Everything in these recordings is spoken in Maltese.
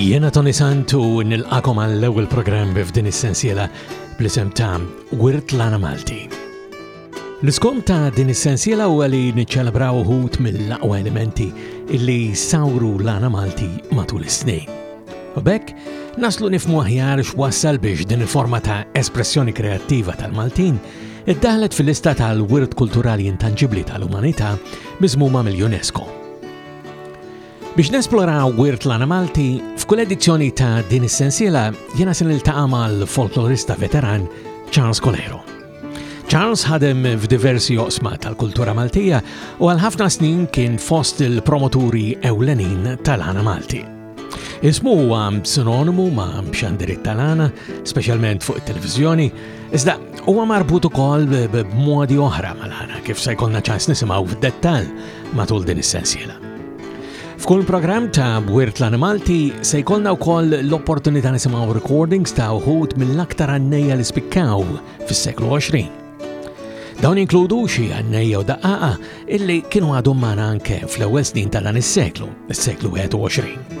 Jena Tony Santu nil-akom għall-ewel program f'din is-sensiela bl-isem ta' Wirt Lana Malti. L-iskont ta' din is-sensiela huwa li niċċelebraw uħud mill-aqwa elementi illi sawru l-għana Malti matul is-snin. U bekk, naslu nifmu aħjar x'wassal biex din il-forma ta' espressjoni kreattiva tal-Maltin iddaħlet fil-lista tal-wirt kulturali intanġibli tal-umanità miżmuma mill-UNESCO. Biex nesploraw wirt l-għana Malti, f'kull edizzjoni ta' din is-sensiela jena se niltaqa' mal-folklorista veteran Charles Colero. Charles ħadem f'diversi oqsma tal-kultura Maltija u għal ħafna snin kien fost il-promoturi ewlenin tal-għana Malti. Ismu huwa sinonimu ma' xandirit tal-għana, speċjalment fuq it-televizjoni, iżda huwa marbut ukoll b'modi oħra mal-għana kif se jkollna ċans nisimgħu f'dettall matul din is-sensiela. F'kull programm ta' Bwirt l Malti se jkollna wkoll l-opportunità nisimgħu recordings ta' uħud mill-aktar għannejja li spikkaw fis-seklu 20. Dawn inkludu xi għannejja u daqqaqa illi kienu għadhom magħna anke fl-ewwel snin ta' dan is-seklu, is-seklu 21.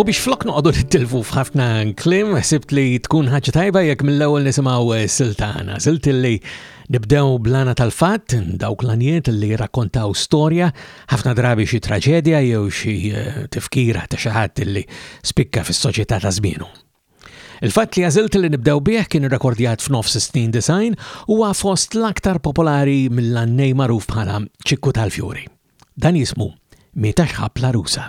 U biex flok noqogħdu nittilfu f'ħafna klim, sibt li tkun ħaġa tajba jekk mill-ewwel nisimgħu eh, siltana. Silt li nibdew blana tal-fatt, dawk l-anijiet li rakkontaw storja, ħafna drabi xi traġedja jew xi eh, tifkira ta' xi ħadd li spikka fis-soċjetà ta' żmienu. Il-fatt li għażilt li nibdew bih kien irrekordjat f'nofs is-snin 90 huwa fost l-aktar popolari mill-għannej magħruf bħala Ċikku tal-Fjuri. Dan jismu Mieta xħab l-Għarusa.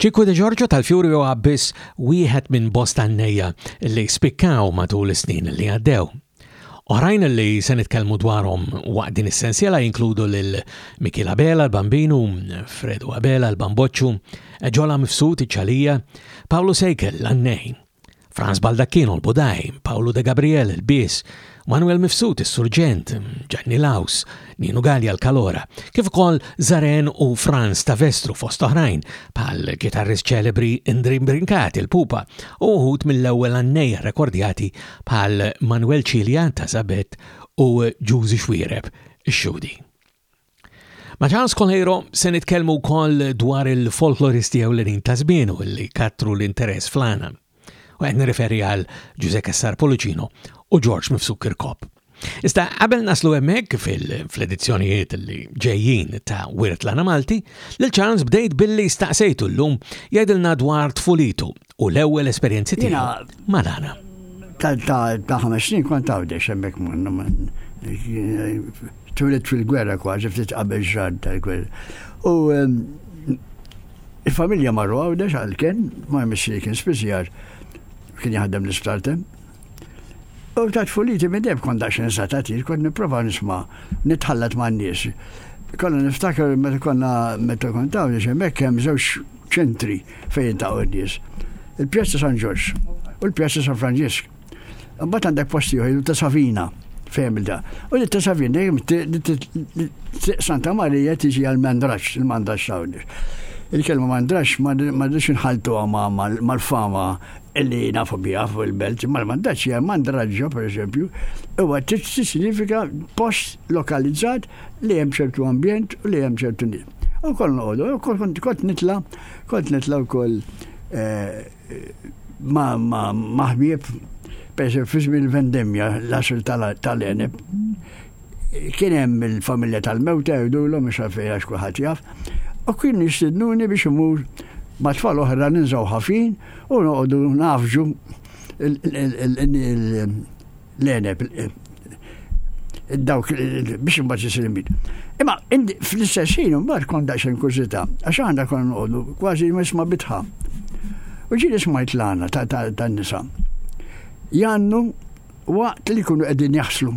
Ċiku De Ġorġo tal-Fjuri huwa biss wieħed minn bosta nnejja li spikkaw matul is-snin li għaddew. Oħrajn li se nitkellmu dwarhom waqt din is-sensiela jinkludu lil Mikiel Abela l-Bambinu, Fredu Abela l-Bamboċċu, Ġola Mifsud iċ-Ċalija, Pawlu Sejkel l-Għannej. Franz Baldacchino l-Budaj, Paolo De Gabriel il-Bies, Manuel Mifsud is-Surġent, Gianni Laus, Ninu Gallia l-Kalora, kif ukoll Zaren u Franz Tavestru fost oħrajn bħal gitarrist ċelebri Indri Brinkat il-Pupa u uħud mill-ewwel għannej rekordjati bħal Manuel Cilia ta' Zabett u Ġużi Xwiereb ix-Xudi. Ma' Charles Colheiro se nitkellmu wkoll dwar il-folkloristi ewlenin ta' żmienu li kattru l-interess flana. U qed nirreferi għal Ġużè Cassar Polucino u Ġorġ Mifsud Kirkop. Iżda qabel naslu hemmhekk fil-edizzjonijiet li ġejjin ta' Wirt Lana Malti, lil Charles bdejt billi staqsejtu llum jgħidilna dwar tfulitu u l-ewwel esperjenzi tiegħu ma' nana. Ta' ħames snin kont għawdex hemmhekk munnu minn. Tulet fil-gwerra kważi ftit qabel xar tal-gwerra. U ehm, il-familja marru għawdex għal kien, ma' missi kien spiżjar, kien jaħdem l-istartem. U ta' tfuliti minn deb kont daċin satatir, kont niprofa nisma, nitħallat ma' n-nies. Konna niftakar meta konna meta kontaw li xemmek hemm żewġ ċentri fejn jiltaqgħu n-nies. Il-Pjazza San Ġorġ u l-Pjazza San Franġisk. Imbagħad għandek posti oħra ta' Savina fejn da. U li ta' Savina Santa Marija tiġi għal Mandrax, il-Mandrax Sawdis. Il-kelma Mandrax ma rridx inħaltu mal-fama illi nafu biha fuq il-belt, ma l-Mandrax hija Mandraġġa pereżempju, huwa tiġi sinifika post lokalizzat li hemm ċertu ambjent u li hemm ċertu nies. U kol noqodu, u kol kont nitla, kont nitla u kol eh, ma' maħbib, per fizmi l-vendemja, l-asr tal-eneb, kien hemm il-familja tal-mewta jgħidu l-om xafej għax kulħadd jaf, u kien jistidnuni biex imur ma' tfal oħra ninżaw ħafin u noqogħdu nafġu l-eneb, dawk biex imbagħad isir imbid. Imma fl-istess ħin imbagħad kont daqsxejn kużita, għax għandha kon nqogħdu kważi nisma' bitħa. U ġieli ismajt l-għana tan-nisa. Jannu waqt li kunu qegħdin jaħslu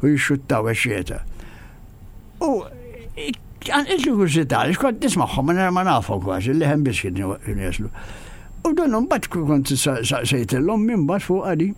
u jixxuttaw eċċeta. U għan iġlu kużita, għax kont nismaħħom, ma ma nafu kważi, li hemm biss kien jaslu. U dan mbagħad kont sejt l-om minn bat fuq għadi.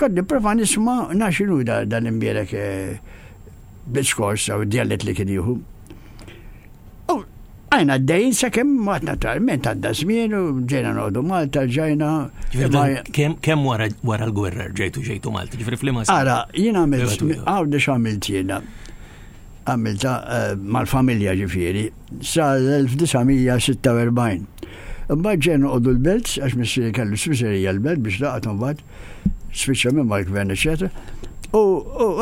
Kont nipprova nisma' nara x'inhu dan imbierek diskors eh, u djallet li kien jieħu. Għajna d-dejn sa' kem mat naturalment għadda żmien u ġejna nodu Malta ġejna. Kem wara l-gwerra ġejtu ġejtu Malta, ġifri fl Ara, jien għamilt, għawdex għamilt jena. Għamilta eh, mal-familja ġifiri. sal-1946. Imbagħad ġej noqogħdu l-Belts għax missieri kellu spiserija l-Belt biex laqgħet imbagħad spiċċa minn mal-gvern eċetera. U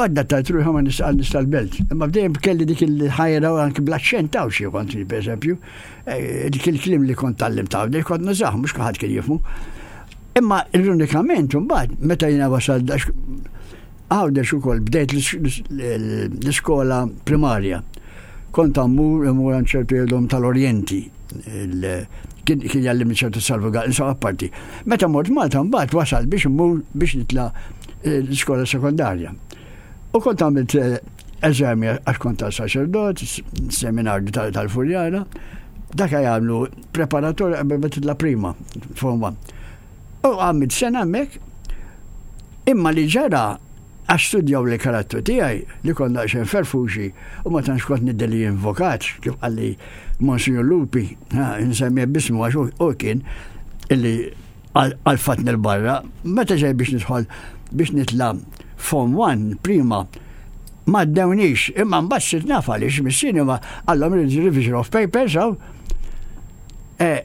għadda tajt ruħi ma nistaqal nista' l-Belt. Imma bdejjem kelli dik il-ħajra u anke bl-aċċent taw xi kont pereżempju, eh, dik il-klim li kont tallim taw, dej kont nażaħ mhux kulħadd kien jifmu. Imma ironikament imbagħad meta jiena wasal Għawdex ukoll bdejt l-iskola primarja. Kont ammur imur għand ċertu jedhom tal-Orjenti. Kien jallimni ċertu salvuga, insomma apparti. Meta mort Malta mbagħad wasal biex immur biex nitla eh, l-iskola sekondarja. U kont għamilt eh, eżami għax kont ta' saċerdot, seminar tal-furjara, dak jagħmlu preparatorja qabel ma titla' prima, forma. u għamilt sena hemmhekk. Imma li ġara għax studjaw l-karattru tiegħi li kont daqsxejn ferfuxi u ma tantx kont nidher li jien vokat, kif qalli Monsinjur Lupi, insemmih b'ismu għax hu kien illi għalfatni l-barra, meta ġej biex nidħol biex nitla' Form 1, prima, ma ddewniex, imma mbagħad sirt naf għaliex mis-sinema għallhom revision of papers, eh,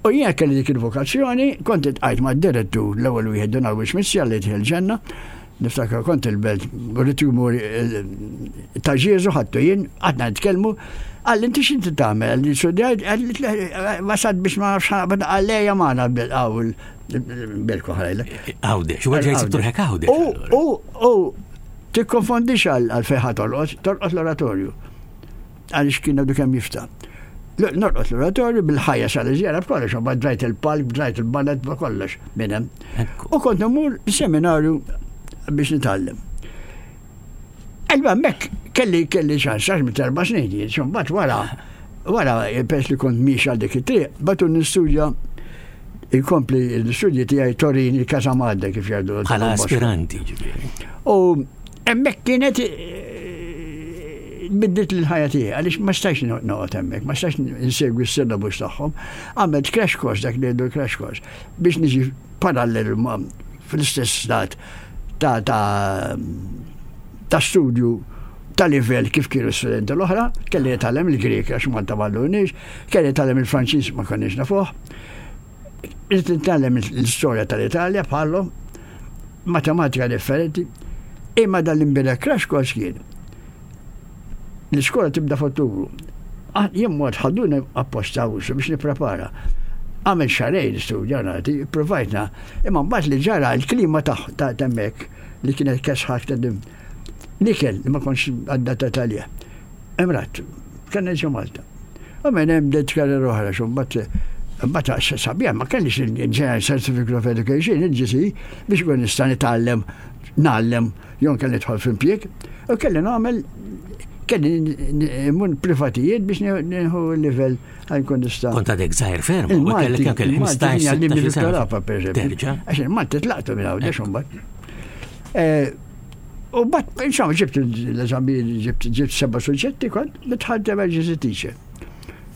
U jien kelli dik il-vokazzjoni, kont itqajt ma' direttur l-ewwel wieħed Don Alwix Missi għal Lejt il-Ġenna, niftakar kont il-belt, rrid jmur ta' Ġieżu ħadtu jien, għadna nitkellmu, għalli inti x'inti tagħmel, għalli studjajt, wasad biex ma nafx ħabad għalleja magħna għaw il-belku ħajla. Għawdex, u għagħajt turħek għawdex. U, u, tikkonfondix għal fejħa tolqos, tolqos l-oratorju. Għaliex kien għadu kemm jifta. Norqot l-oratorju bil-ħajja sal-iżjara b'kollox, u b'dajt il-palk, b'dajt il-balet, b'kollox minn hemm. U kont immur seminarju biex nitgħallem. Allura mek kelli kelli ċans għax mit erba' snin jien, xumbat wara wara pers li kont miex għal dik it-triq, batu nistudja il-kompli l-istudji tiegħi Torini Kasamadda kif jgħidu. Bħala aspiranti ġifieri. U hemmhekk kienet Bidliet l-ħajja tiegħi għaliex ma stajtx noqgħod hemmhekk, ma stajtx insegwi s-syllabus tagħhom. Għamilt crash course dak li jgħidu l-crash course biex niġi parallel fl-istess stat ta' ta' ta' studju ta' livell kif kienu studenti l-oħra, kelli jitalem il-Grek għax Malta ma kelli jitalem il-Franċiż ma konniex nafuh. Irrid nitgħallem l-istorja tal-Italja bħalhom, matematika differenti, imma dan l-imbirek crash course kien. L-iskola tibda f'Ottubru. Ah, jien mod ħadduni apposta usu biex nipprepara. Għamil xarejn studja nagħti, provajtna, imma mbagħad li ġara l-klima ta' temmek li kienet kesħa aktar l-ikel li ma kontx addatat għalija. Hemm rat, kellna niġu Malta. U minn hemm bdejt karriera oħra, x'mbagħad mbagħad sabiħ ma kellix il-General Certificate of Education, il-GC, biex ikun nista' nitgħallem, nagħallem jew kelli nidħol f'impjieg. U kelli nagħmel kelli immun privatijiet biex nieħu l-livell għal kun nista. Kont għadek zaħir ferm, u kelli kien kelli 15 għallim bil-karapa, per Għax il-Malti tlaqtu minn għawdex, xumbat. Eh, U bat, insomma, ġibt l-eżami, ġibt ġibt seba suġġetti kont bitħadd emergency teacher.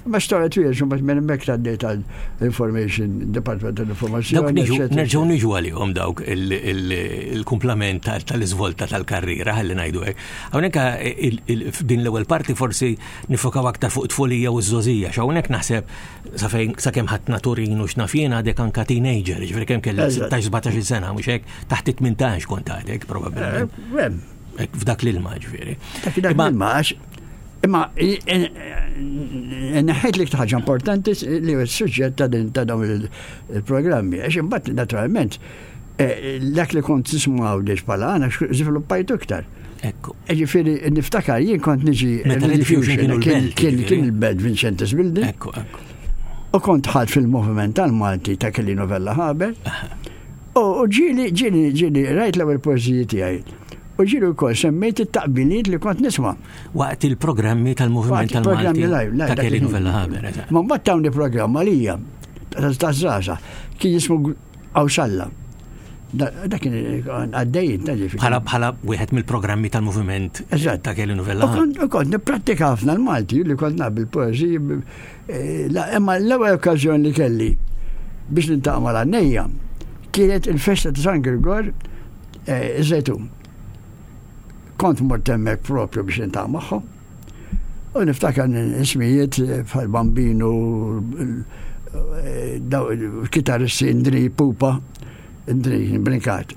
Ma storja twila xum bat minn mek taddejt għal information, Department tal-Informazzjoni. Nerġaw niġu għalihom dawk il-kumplament tal-izvolta tal-karriera, għalli najdu għek. Għonek din l-ewel parti forsi nifokaw aktar fuq tfolija u z-zozija, xawnek naħseb sa' kem ħatna Turin u xnafjena dek anka teenager, ġveri kem kelli 16-17 sena, muxek. Taħt it-18 kont għadek, probabbilment. Eh, f'dak l-ilma ġviri. F'dak l-ilma, Imma neħħejt li ħaġa importanti li s-suġġett ta' din ta' dawn il-programmi. Għax imbagħad naturalment eh, dak li kont nismu għawdex pala għana żviluppajtu iktar. Ekku. E ġifieri niftakar jien kont niġi kien il-bed Vincentis Building. Ekku, ekku. U kont ħadd fil-moviment tal-Malti ta' kelli novella ħaber. U ġieli, ġieli, ġieli, rajt l-ewwel poeżiji tiegħi. U ġieli wkoll semmejt it-taqbiliet li kont nisma'. Waqt il-programmi tal-Moviment tal-Malti ta' Kelly Novella Haber. Ma mbagħad tawni programm għalija ta' żgħażagħ kien jismu Awsalla. Dak kien għaddejjin ta' ġifi. Bħala bħala wieħed mill-programmi tal-Moviment ta' Kelly Novella. U kont nipprattika ħafna l-Malti li kont naqbil poeżiji Imma l-ewwel okkażjoni li kelli biex nintaqa' mal-għannejja kienet il-festa ta' San Grigor Żejtun. Kont mort hemmhekk propju biex nintaqa' magħhom. U niftakar ismijiet bħal Bambinu, kitaristi Indri Pupa, Indri Brinkat.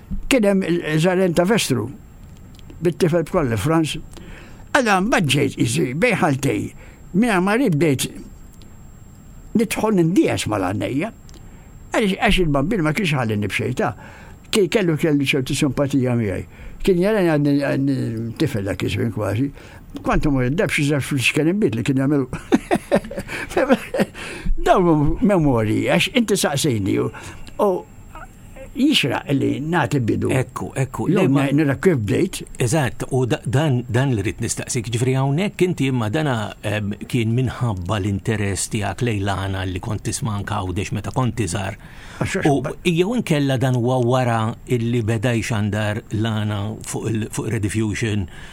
kien hemm il-żaren ta' Vestru bit-tifel b'kollha Franz. Alla mbagħad ġejt iżi bej ħaltej mingħajr ma rrid bdejt nidħol nindies mal-għannejja. Għax il-bambin ma kienx ħalli nibxejta. Kien kellu kellu ċertu simpatija miegħi. Kien jarani għadni tifel dak iż-żmien kważi. Kwantu mur id-debx iżgħar fl-iskellem bit li kien jagħmel. Dawn memori, għax inti saqsejni u jixraq li nagħti bidu. Ekku, ekku. Jew ma nira kif bdejt. Eżatt, u dan dan li rrid nistaqsik, ġifri hawnhekk inti imma dana kien minħabba l-interess tiegħek lejlana li kont tisma' anke għawdex meta kont iżgħar. U jew inkella dan huwa wara illi beda jxandar lana fuq il-rediffusion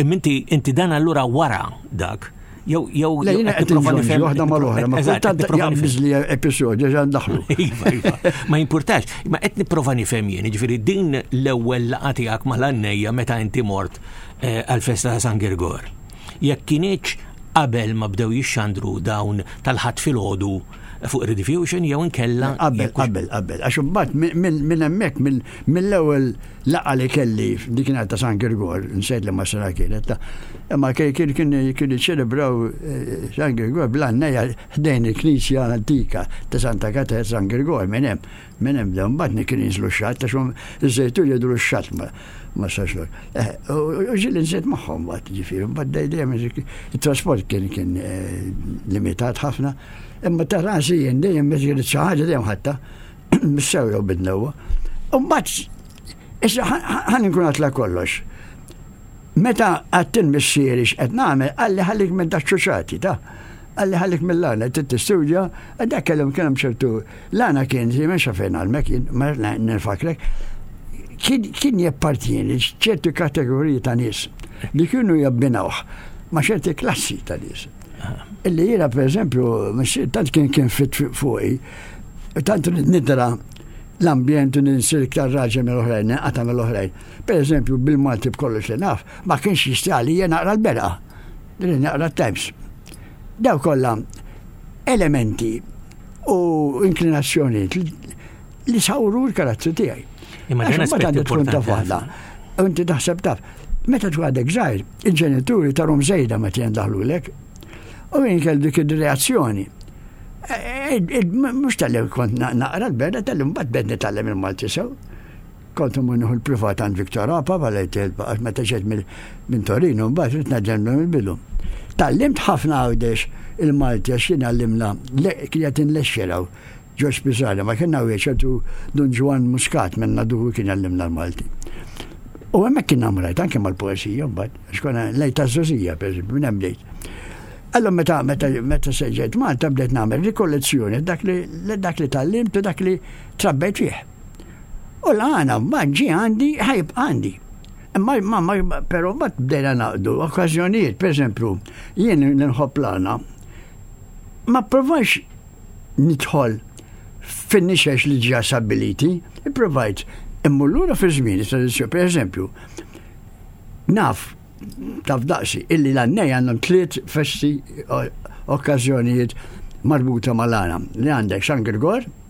Imma inti inti dan allura wara dak jew jew tipprova nifhem waħda mal-oħra, ma kultant jaqbiż li episodju ġan daħlu. Iva, iva. Ma jimpurtax, ma qed nipprova nifhem jien, ġifieri din l-ewwel laqgħa tiegħek mal-għannejja meta inti mort eh, għall-festa ta' San Gergor. Jekk kienieċ qabel ma bdew jixxandru dawn tal-ħadd filgħodu fuq rediffusion jew inkella. Qabel, qabel, qabel, għax imbagħad minn hemmhekk mill-ewwel laqa li kelli dik kienet ta' San Grigor, nsejt li ma sena kienet ta' imma kien kien iċċelebraw eh, San Grigor bl-għanneja ħdejn il-Knisja antika ta' Santa Katerina San Grigor minn hemm. Minn hemm bdew mbagħad ni kien jinżlu x-xatt għax hum iż-żejtun jidhru x-xatt ma ma sarx lok. Eh, u ġieli nżied magħhom mbagħad ġifieri mbagħad dej- dejjem iż- it-trasport kien kien eh, limitat ħafna. Imma ta' rasi jien dejjem meta kienet xi ħaġa dejjem ħatta mis-sew jew bid-newwa. U mbagħad issa ħa- ħa- ħan inkun għatla kollox. Meta għadt il-missieri x'qed nagħmel, qalli ħallik minn dak ċuċati, ta? Qalli ħallik mill-għana, trid tistudja, e dak kellhom kien hemm ċertu l-għana kien li ma xafejn għalmek jien, ma nifakrek. Kien jeppartjeni ċertu kategoriji ta' nies li kienu jabbinawh ma' ċerti klassi ta' nies. Illi jiena pereżempju, tant kien kien fit fuqi, tant nidra l-ambjent u ninsir iktar raġel mill-oħrajn, għata mill-oħrajn. Pereżempju, bil-Malti b'kollox li naf, ma kienx jistgħi għalija naqra l-Belgħa, li naqra t-Times. Daw kollha elementi u inklinazzjonijiet li sawru l-karattru tiegħi. Imma dan aspett tkun taf waħda. U inti taħseb taf. Meta tkun għadek żgħir, il-ġenituri tarhom żejda meta jendaħlulek. U jien kellu dik ir-reazzjoni. E, e, e, mhux tal-li kont naqra l-berda tal-li mbagħad bedni tal-li il-Malti sew. Kont immur nieħu l-privat għand Victor Apa, għalhekk telba għax meta ġejt minn Torino mbagħad rid naġġel minn il-bidu. Tallimt ħafna Għawdex il-Malti għax kien għallimna kien qed inlexxer hawn. Ġorġ Piżarra ma kien hawn ċertu Dun Ġwann Muscat minn Naduhu kien għallimna l-Malti. U hemmhekk kien namrajt anke mal-poesija mbagħad għax konna lejt taż-żożija pereżempju minn hemm bdejt. Allora meta meta meta seġġejt Malta bdejt nagħmel rikollezzjoni dak li dak li tallimt u dak li trabbejt fih. U l-għana mbagħad ġie għandi ħajb għandi. Imma mamma però mbagħad bdejna naqdu okkażjonijiet, pereżempju, jien nħobb l-għana. Ma provajx nidħol fin-nixex li ġa stabiliti, ipprovajt immur lura fi żmien tradizzjoni, pereżempju, naf taf daqsi illi l-għannej għandhom tliet festi okkażjonijiet marbuta mal-għana li għandek San Grigor,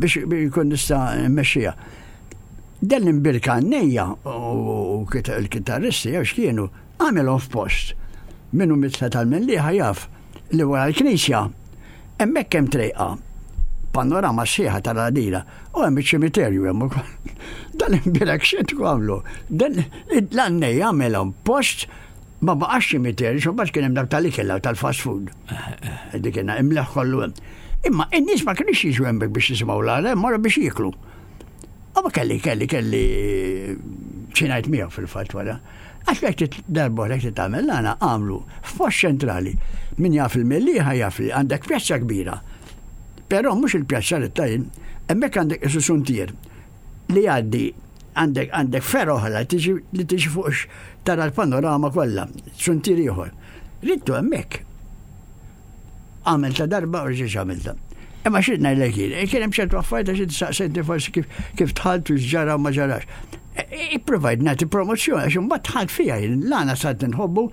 biex jkun nista' mmexxija. Dan imbirka għannejja u l-kitarristi jew x'kienu għamilhom f'post. Minu mitla tal-Mellieħa jaf li wara l-knisja hemmhekk hemm trejqa panorama sħiħa tal-għadira u hemm iċ-ċimiterju hemm ukoll. Dan imbirek xi tkomlu. Dan l-għannej għamilhom post ma baqax ċimiterju xi bad kien hemm dak tal-ikel tal-fast food. Dik inna imleħ kollu hemm. Imma in-nies ma kienx jiġu hemm biex jisimgħu l-għala, hemm wara biex jieklu. U ma kelli, kelli, kelli xinajt miegħu fil-fatt wara. Għax lek darba lek titgħamel l-għana għamlu f'post ċentrali. Min jaf il-melliħa jaf li għandek pjazza kbira. Però mhux il-pjazza li tajn, hemmhekk għandek isu suntier. li jgħaddi għandek għandek fer oħra tiġi li tiġi fuq tara l-panorama kollha, suntir ieħor. Rittu hemmhekk. Għamel ta' darba u ġiex għamilta. Imma xi ngħidlek jien, kien hemm ċertu affarijiet xi saqsejtni forsi kif kif tħalt u x'ġara u ma ġarax. Ipprovajt nagħti promozzjoni għax imbagħad tħalt fiha jien l-għana sart inħobbu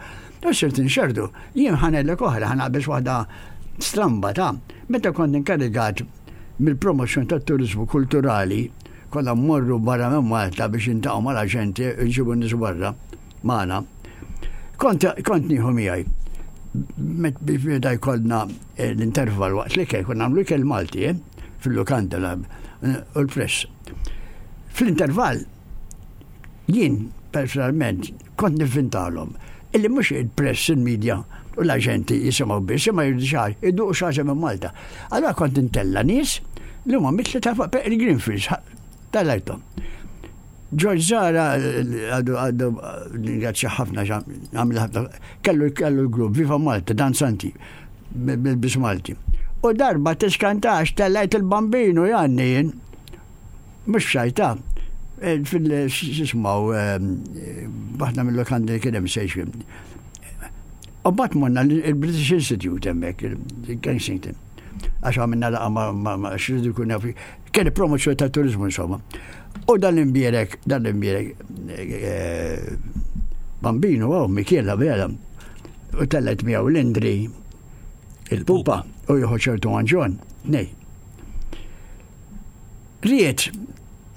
u sirt inxerdu. Jien ħanellek oħra ħanaqbeż waħda stramba ta' meta kont inkarigat Mill-promozzjoni tat-turiżmu kulturali, konna mmorru barra minn Malta biex niltaqgħu mal-aġenti u nġibu n-nies barra magħna. Kont kont nieħu miegħi biex meta jkollna eh, l-interval waqt l-ikel, konna nagħmlu ikel Malti, eh, fil-lukanda u l-press. Fl-interval, jien personalment kont nivvintalhom illi mhux il-press, il-media u l-aġenti jisimgħu biss imma jridu xi ħaġa, iduqu xi ħaġa minn Malta. Allura kont intella' nies li huma mitli ta' fuq Peqri Greenfields, tellajthom. George Zara għadu għadu ningrazzja ħafna għamil ħafna kellu kellu l-grupp Viva Malta danzanti bil-bis Malti. U darba tiskantax tellajt il-bambinu jgħanni jien. mhux f'sajta, fil-xismaw, waħda mill-lokandi kien hemm sejxin. U bat morna il-British Institute hemmhekk, il-Kensington. Għax għamilna laqa ma' xridu kun jafi. Kien promozzjoni ta' turizmu insomma. U dan l-imbierek, dan l-imbierek, eh, bambinu għaw, Mikiela vera, u tellet miegħu l-Indri, il-pupa, u jħoċertu għanġon, nej. Ried,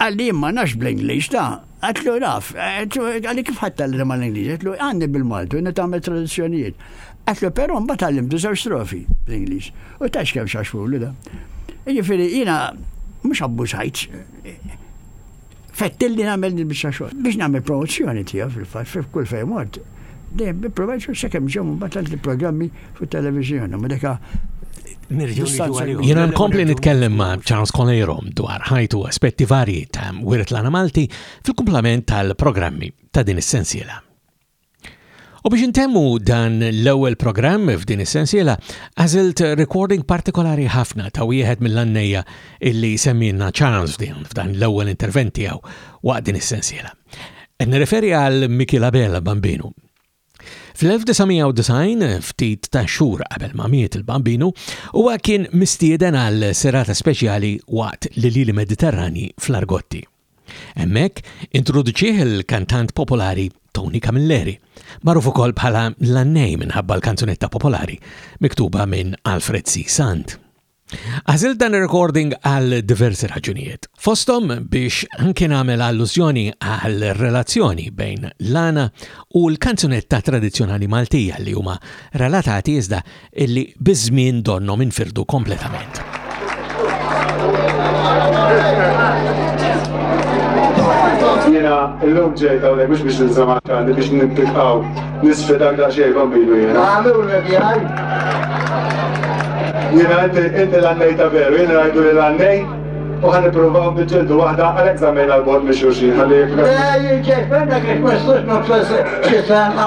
għalli imma nafx bl-Ingliż, ta, għatlu naf, għalli kif ħatta l ma l-Ingliż, għatlu għanni bil-Maltu, jina tagħmel traduzzjonijiet. Għatlu però mbagħad għallimtu żewġ strofi bl-Ingliż. U tax kemm xaxfulu da. Jiġifieri jiena mhux abbużajt, fettilni nagħmel din biċċa xogħol. Biex nagħmel promozzjoni tiegħu fil-fatt f'kull fejn mort. Dejjem ipprovajt u sakemm ġew mbagħad għandi programmi fuq televiżjoni. Ma deka Jena nkompli nitkellem ma' Charles Colero dwar ħajtu aspetti varji ta' wirt l-ana Malti fil-kumplament tal-programmi ta' din is-sensiela. U biex intemmu dan l-ewwel programm f'din is-sensiela, għażilt recording partikolari ħafna ta' wieħed mill-għannejja illi semmina Charles f'dan l-ewwel intervent tiegħu waqt din is-sensiela. Qed nirreferi għal Mikiela Bella Bambinu. Fl-1990, ftit ta' xhur qabel ma miet il-Bambinu, huwa kien mistieden għal serata speċjali waqt li Lili Mediterrani fl-Argotti. Hemmhekk introduċih il-kantant popolari Tony Camilleri, magħruf ukoll bħala l-Annej minħabba l-kanzunetta popolari miktuba minn Alfred C. Sant. Għażilt dan ir-recording għal diversi raġunijiet. Fosthom biex anke nagħmel allużjoni għal relazzjoni bejn Lana u l-kanzunetta tradizzjonali Maltija li huma relatati iżda illi biż-żmien donnhom infirdu kompletament. Jiena llum ġejt hawnhekk mhux biex ninżama' għandi biex nippilqaw nisfidak daqsxejn bambinu jiena. Għamilulek jgħid. Jiena inti inti l-għannej ta' veru, jiena ngħidu li l-għannej u ħan nippruvaw niġġieldu waħda għalhekk żammejna l-bord minn xulxin ħalli jekk. Ej, il-ġejt, benda kif ma jistax nofsas xi sena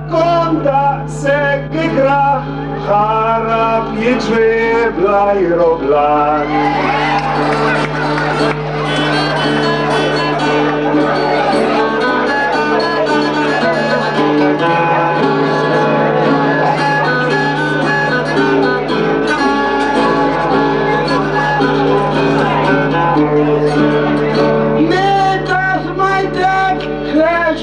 Kont daqshekk ikrah ħarab jiġri bl-ajroplan.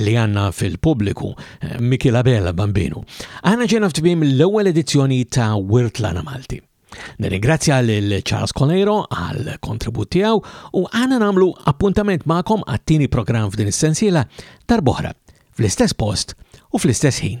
li għandna fil-pubbliku, Mikiel Abela Bambinu. Aħna ġejna f'tmiem l-ewwel edizzjoni ta' Wirt Lana Malti. Nirringrazzja lil Charles Coleiro għal kontribut tiegħu u għana nagħmlu appuntament magħkom għat-tieni programm f'din is-sensiela darboħra fl-istess post u fl-istess ħin.